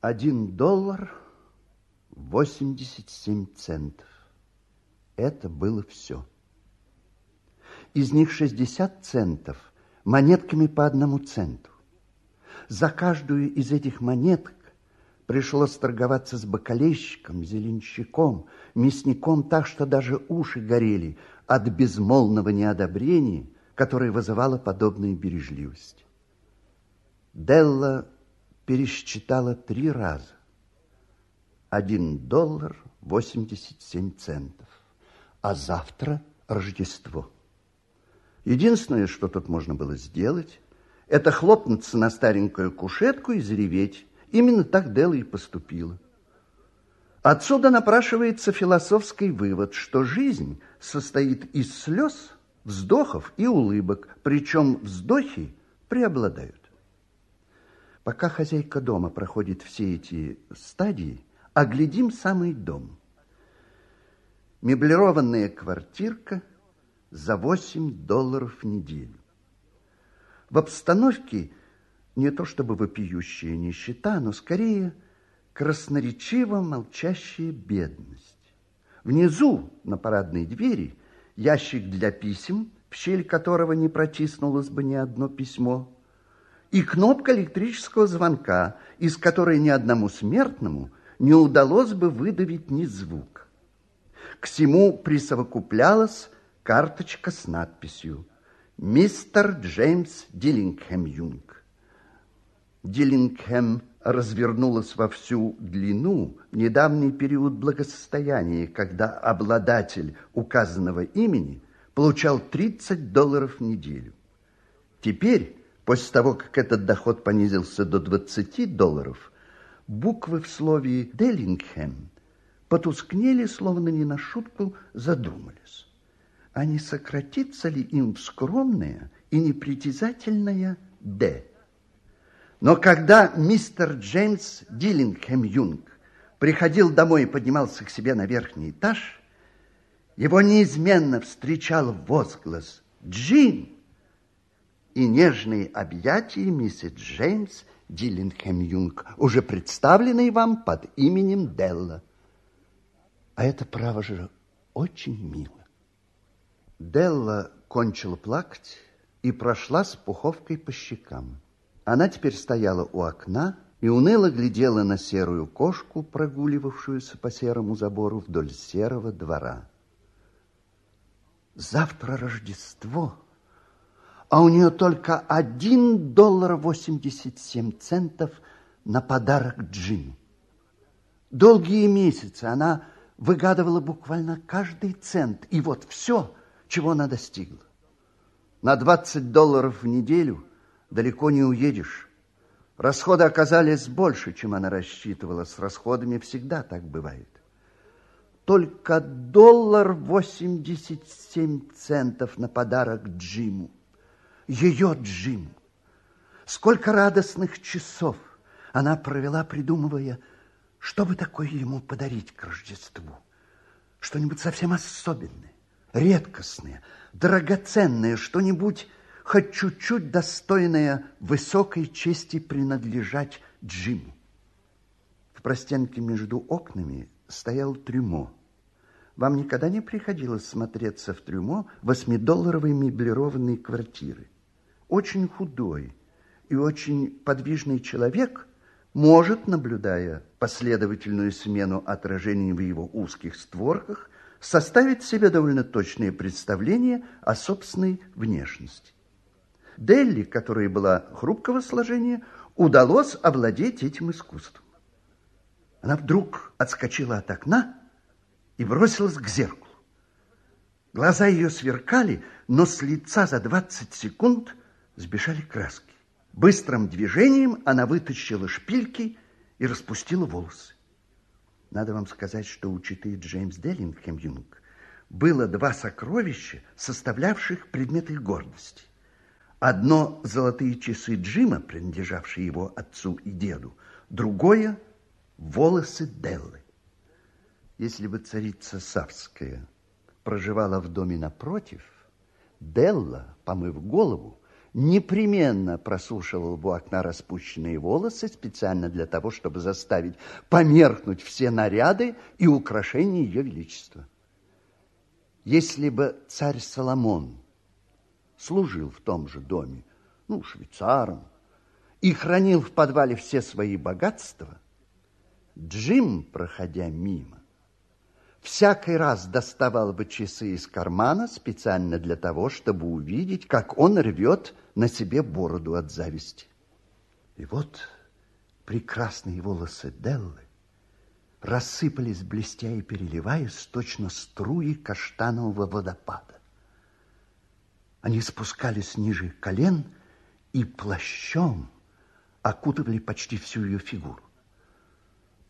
Один доллар восемьдесят семь центов. Это было все. Из них 60 центов монетками по одному центу. За каждую из этих монеток пришлось торговаться с бакалейщиком, зеленщиком, мясником так, что даже уши горели от безмолвного неодобрения, которое вызывало подобную бережливость. Делла пересчитала три раза. Один доллар восемьдесят семь центов. А завтра Рождество. Единственное, что тут можно было сделать, это хлопнуться на старенькую кушетку и зареветь. Именно так Делла и поступила. Отсюда напрашивается философский вывод, что жизнь состоит из слез, вздохов и улыбок, причем вздохи преобладают. Пока хозяйка дома проходит все эти стадии, оглядим самый дом. Меблированная квартирка за 8 долларов в неделю. В обстановке не то чтобы вопиющая нищета, но скорее красноречиво молчащая бедность. Внизу, на парадной двери, ящик для писем, в щель которого не протиснулось бы ни одно письмо, и кнопка электрического звонка, из которой ни одному смертному не удалось бы выдавить ни звук. К всему присовокуплялась карточка с надписью «Мистер Джеймс Диллингхэм Юнг». Диллингхэм развернулась во всю длину в недавний период благосостояния, когда обладатель указанного имени получал 30 долларов в неделю. Теперь, после того, как этот доход понизился до 20 долларов, буквы в слове «Деллингхэм» потускнели, словно не на шутку задумались. А не сократится ли им в скромное и непритязательное «Д»? Но когда мистер Джеймс Диллингхэм Юнг приходил домой и поднимался к себе на верхний этаж, его неизменно встречал возглас «Джин!» И нежные объятия миссис Джеймс Диллингхэм Юнг, уже представленные вам под именем Делла. А это, право же, очень мило. Делла кончила плакать и прошла с пуховкой по щекам. Она теперь стояла у окна и уныло глядела на серую кошку, прогуливавшуюся по серому забору вдоль серого двора. Завтра Рождество, а у нее только один доллар восемьдесят семь центов на подарок Джиму. Долгие месяцы она выгадывала буквально каждый цент, и вот все, чего она достигла. На 20 долларов в неделю – далеко не уедешь. Расходы оказались больше, чем она рассчитывала. С расходами всегда так бывает. Только доллар восемьдесят семь центов на подарок Джиму. Ее Джиму. Сколько радостных часов она провела, придумывая, что бы такое ему подарить к Рождеству. Что-нибудь совсем особенное, редкостное, драгоценное, что-нибудь хоть чуть-чуть достойная высокой чести принадлежать Джиму. В простенке между окнами стоял трюмо. Вам никогда не приходилось смотреться в трюмо восьмидолларовой меблированной квартиры? Очень худой и очень подвижный человек может, наблюдая последовательную смену отражений в его узких створках, составить себе довольно точное представление о собственной внешности. Делли, которая была хрупкого сложения, удалось овладеть этим искусством. Она вдруг отскочила от окна и бросилась к зеркалу. Глаза ее сверкали, но с лица за 20 секунд сбежали краски. Быстрым движением она вытащила шпильки и распустила волосы. Надо вам сказать, что у читы Джеймс Деллингхэм Юнг было два сокровища, составлявших предметы гордости. Одно – золотые часы Джима, принадлежавшие его отцу и деду, другое – волосы Деллы. Если бы царица Савская проживала в доме напротив, Делла, помыв голову, непременно просушивал бы окна распущенные волосы специально для того, чтобы заставить померкнуть все наряды и украшения ее величества. Если бы царь Соломон служил в том же доме, ну, швейцаром, и хранил в подвале все свои богатства, Джим, проходя мимо, всякий раз доставал бы часы из кармана специально для того, чтобы увидеть, как он рвет на себе бороду от зависти. И вот прекрасные волосы Деллы рассыпались, блестя и переливаясь, точно струи каштанового водопада. Они спускались ниже колен и плащом окутывали почти всю ее фигуру.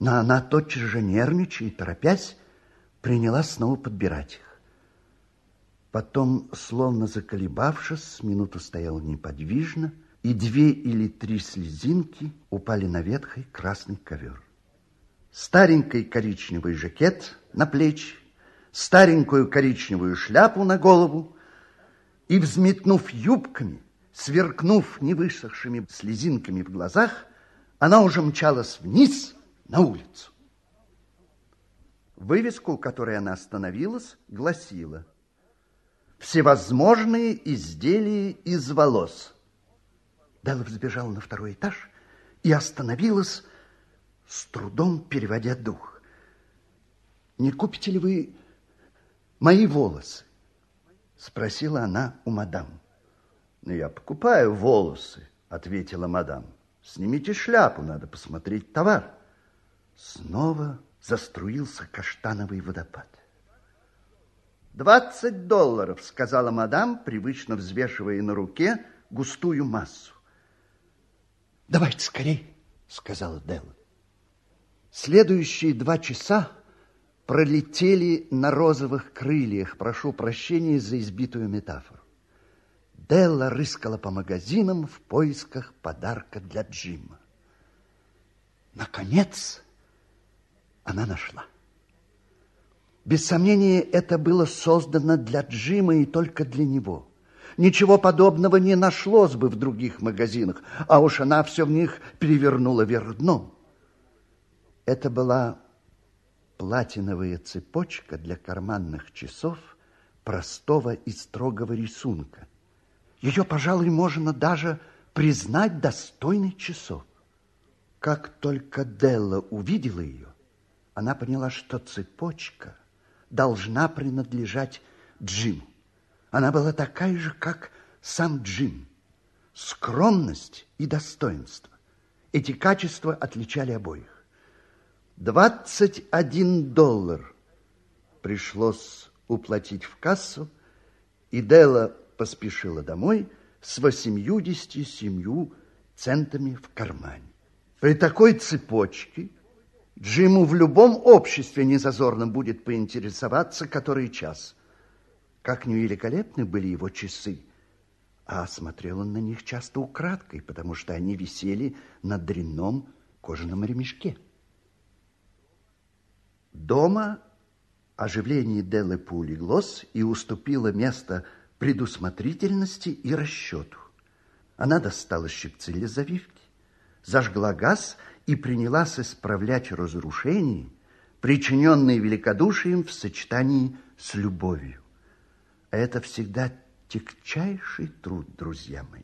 Но она тотчас же нервничая и торопясь, принялась снова подбирать их. Потом, словно заколебавшись, с минуту стояла неподвижно, и две или три слезинки упали на ветхий красный ковер. Старенький коричневый жакет на плечи, старенькую коричневую шляпу на голову и, взметнув юбками, сверкнув невысохшими слезинками в глазах, она уже мчалась вниз на улицу. Вывеску, которой она остановилась, гласила «Всевозможные изделия из волос». Делла взбежала на второй этаж и остановилась, с трудом переводя дух. «Не купите ли вы мои волосы?» Спросила она у мадам. «Ну, я покупаю волосы», ответила мадам. «Снимите шляпу, надо посмотреть товар». Снова заструился каштановый водопад. «Двадцать долларов», — сказала мадам, привычно взвешивая на руке густую массу. «Давайте скорей», — сказала Делла. Следующие два часа пролетели на розовых крыльях. Прошу прощения за избитую метафору. Делла рыскала по магазинам в поисках подарка для Джима. Наконец, она нашла. Без сомнения, это было создано для Джима и только для него. Ничего подобного не нашлось бы в других магазинах, а уж она все в них перевернула вверх дном. Это была платиновая цепочка для карманных часов простого и строгого рисунка. Ее, пожалуй, можно даже признать достойной часов. Как только Делла увидела ее, она поняла, что цепочка должна принадлежать Джиму. Она была такая же, как сам Джим. Скромность и достоинство. Эти качества отличали обоих. 21 доллар пришлось уплатить в кассу, и Дела поспешила домой с 87 центами в кармане. При такой цепочке Джиму в любом обществе незазорно будет поинтересоваться, который час. Как невеликолепны были его часы. А смотрел он на них часто украдкой, потому что они висели на дрянном кожаном ремешке. Дома оживление Деллы поулеглось и уступило место предусмотрительности и расчету. Она достала щипцы для завивки, зажгла газ и принялась исправлять разрушения, причиненные великодушием в сочетании с любовью. А это всегда тягчайший труд, друзья мои.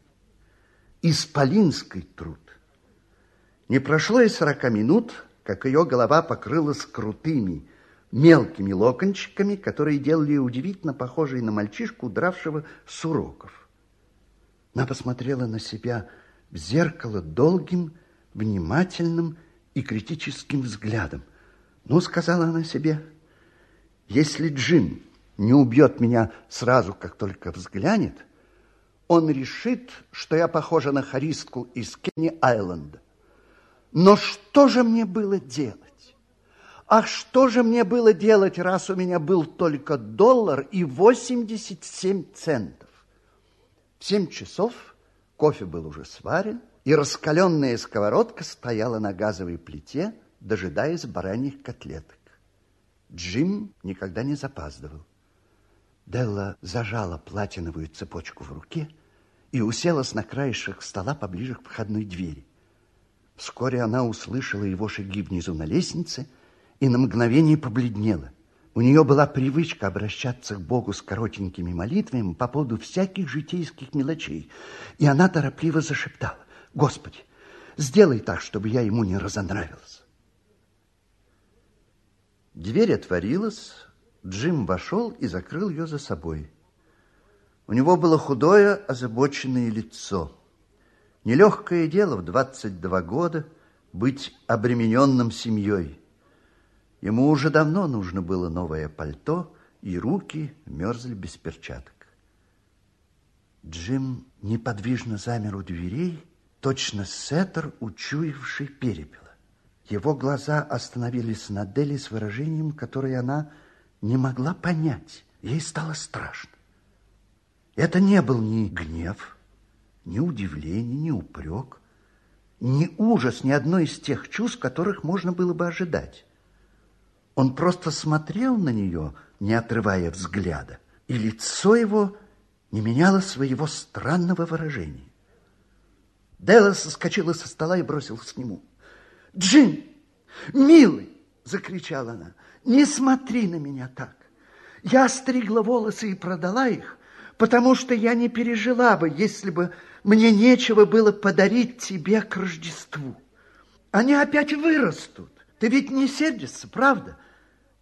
Исполинский труд. Не прошло и сорока минут, как ее голова покрылась крутыми, мелкими локончиками, которые делали ее удивительно похожей на мальчишку, дравшего с уроков. Она посмотрела на себя в зеркало долгим, внимательным и критическим взглядом. Ну, сказала она себе, если Джим не убьет меня сразу, как только взглянет, он решит, что я похожа на харистку из Кенни-Айленда. Но что же мне было делать? А что же мне было делать, раз у меня был только доллар и 87 центов? В семь часов кофе был уже сварен, и раскаленная сковородка стояла на газовой плите, дожидаясь бараньих котлеток. Джим никогда не запаздывал. Делла зажала платиновую цепочку в руке и уселась на краешек стола поближе к входной двери. Вскоре она услышала его шаги внизу на лестнице и на мгновение побледнела. У нее была привычка обращаться к Богу с коротенькими молитвами по поводу всяких житейских мелочей, и она торопливо зашептала, «Господи, сделай так, чтобы я ему не разонравилась». Дверь отворилась, Джим вошел и закрыл ее за собой. У него было худое, озабоченное лицо. Нелегкое дело в 22 года быть обремененным семьей. Ему уже давно нужно было новое пальто, и руки мерзли без перчаток. Джим неподвижно замер у дверей, точно сеттер, учуявший перепела. Его глаза остановились на Дели с выражением, которое она не могла понять. Ей стало страшно. Это не был ни гнев, ни удивление, ни упрек, ни ужас, ни одно из тех чувств, которых можно было бы ожидать. Он просто смотрел на нее, не отрывая взгляда, и лицо его не меняло своего странного выражения. Делла соскочила со стола и бросилась к нему. «Джин, милый!» – закричала она. «Не смотри на меня так! Я стригла волосы и продала их, потому что я не пережила бы, если бы мне нечего было подарить тебе к Рождеству. Они опять вырастут. Ты ведь не сердишься, правда?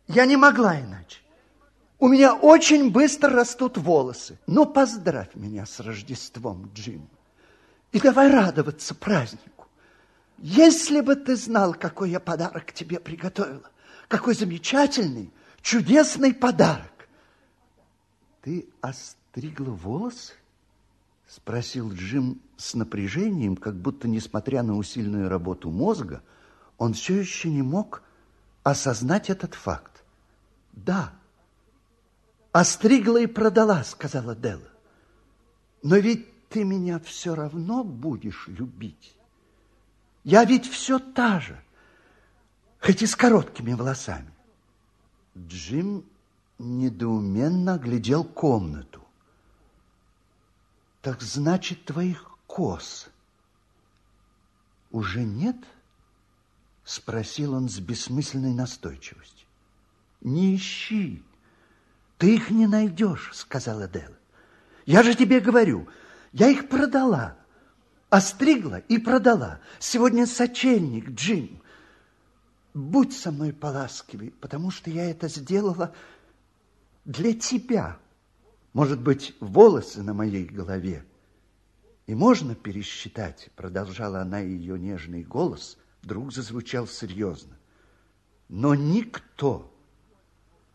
Я не могла иначе. У меня очень быстро растут волосы. Ну, поздравь меня с Рождеством, Джим. И давай радоваться празднику. Если бы ты знал, какой я подарок тебе приготовила. Какой замечательный, чудесный подарок. Ты оставил стригла волосы? Спросил Джим с напряжением, как будто, несмотря на усиленную работу мозга, он все еще не мог осознать этот факт. Да, остригла и продала, сказала Делла. Но ведь ты меня все равно будешь любить. Я ведь все та же, хоть и с короткими волосами. Джим недоуменно глядел комнату. Так значит, твоих коз уже нет? Спросил он с бессмысленной настойчивостью. Не ищи, ты их не найдешь, сказала Дела. Я же тебе говорю, я их продала, остригла и продала. Сегодня сочельник, Джим. Будь со мной поласкивый, потому что я это сделала для тебя может быть, волосы на моей голове. И можно пересчитать, продолжала она, ее нежный голос вдруг зазвучал серьезно. Но никто,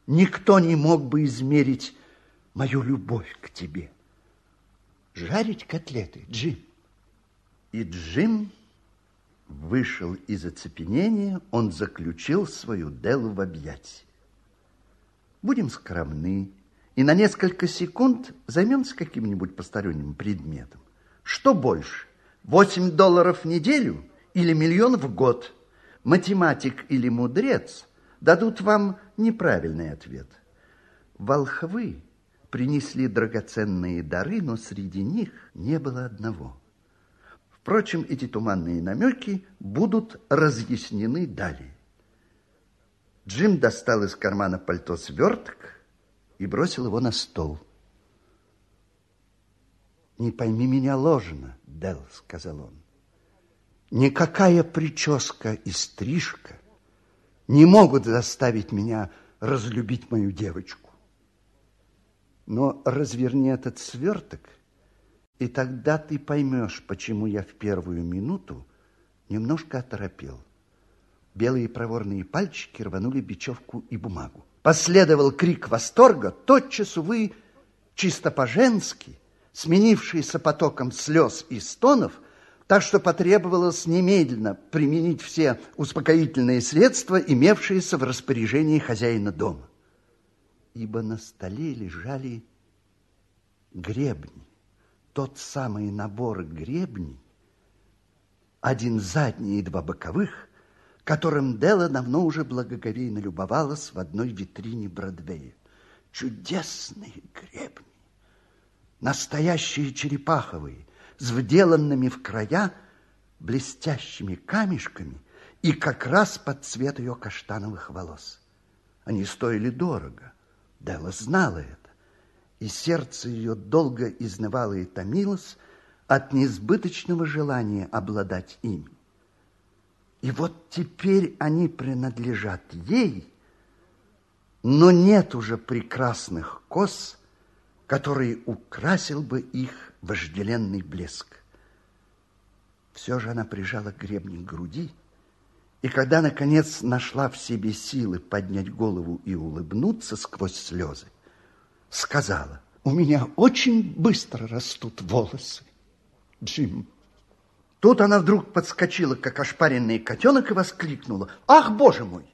никто не мог бы измерить мою любовь к тебе. Жарить котлеты, Джим. И Джим вышел из оцепенения, он заключил свою Делу в объятия. Будем скромны, и на несколько секунд займемся каким-нибудь посторонним предметом. Что больше, 8 долларов в неделю или миллион в год? Математик или мудрец дадут вам неправильный ответ. Волхвы принесли драгоценные дары, но среди них не было одного. Впрочем, эти туманные намеки будут разъяснены далее. Джим достал из кармана пальто сверток, и бросил его на стол. «Не пойми меня ложно, Дел», — сказал он. «Никакая прическа и стрижка не могут заставить меня разлюбить мою девочку. Но разверни этот сверток, и тогда ты поймешь, почему я в первую минуту немножко оторопел. Белые проворные пальчики рванули бечевку и бумагу. Последовал крик восторга, тотчас, увы, чисто по-женски, сменившийся потоком слез и стонов, так что потребовалось немедленно применить все успокоительные средства, имевшиеся в распоряжении хозяина дома. Ибо на столе лежали гребни, тот самый набор гребней, один задний и два боковых, которым Дела давно уже благоговейно любовалась в одной витрине Бродвея. Чудесные гребни, настоящие черепаховые, с вделанными в края блестящими камешками и как раз под цвет ее каштановых волос. Они стоили дорого. Делла знала это, и сердце ее долго изнывало и томилось от несбыточного желания обладать ими. И вот теперь они принадлежат ей, но нет уже прекрасных кос, который украсил бы их вожделенный блеск. Все же она прижала гребни к груди, и когда, наконец, нашла в себе силы поднять голову и улыбнуться сквозь слезы, сказала, у меня очень быстро растут волосы, Джим. Тут она вдруг подскочила, как ошпаренный котенок, и воскликнула, ах, боже мой!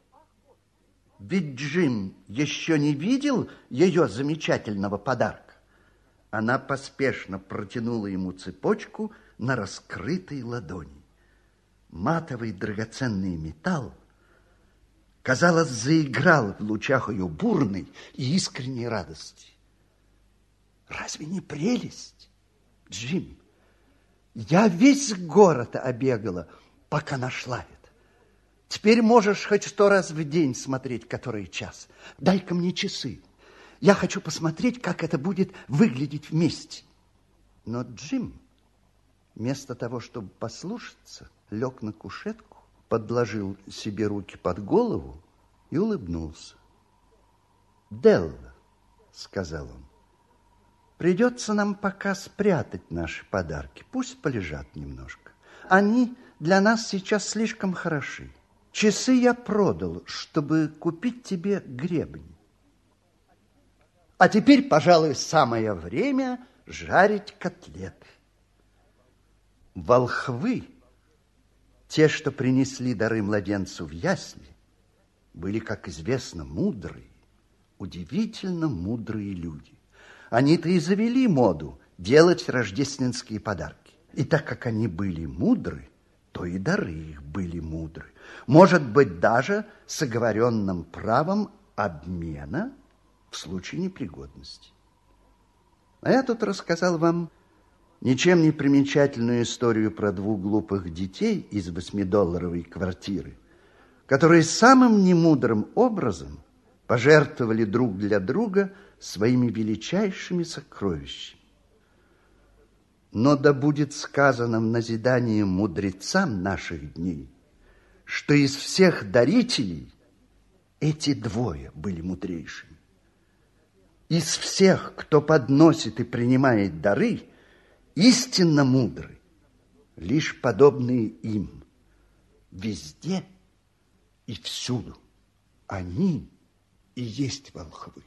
Ведь Джим еще не видел ее замечательного подарка. Она поспешно протянула ему цепочку на раскрытой ладони матовый драгоценный металл, казалось, заиграл в лучах ее бурной и искренней радости. Разве не прелесть, Джим? Я весь город обегала, пока нашла. Теперь можешь хоть сто раз в день смотреть, который час. Дай-ка мне часы. Я хочу посмотреть, как это будет выглядеть вместе. Но Джим, вместо того, чтобы послушаться, лег на кушетку, подложил себе руки под голову и улыбнулся. «Делла», — сказал он, — «придется нам пока спрятать наши подарки. Пусть полежат немножко. Они для нас сейчас слишком хороши. Часы я продал, чтобы купить тебе гребень. А теперь, пожалуй, самое время жарить котлеты. Волхвы те, что принесли дары младенцу в ясли, были, как известно, мудрые, удивительно мудрые люди. Они-то и завели моду делать рождественские подарки. И так как они были мудры, то и дары их были мудры. Может быть, даже с оговоренным правом обмена в случае непригодности. А я тут рассказал вам ничем не примечательную историю про двух глупых детей из восьмидолларовой квартиры, которые самым немудрым образом пожертвовали друг для друга своими величайшими сокровищами. Но да будет сказано в назидании мудрецам наших дней, что из всех дарителей эти двое были мудрейшими. Из всех, кто подносит и принимает дары – истинно мудры, лишь подобные им, везде и всюду. Они и есть волхвы.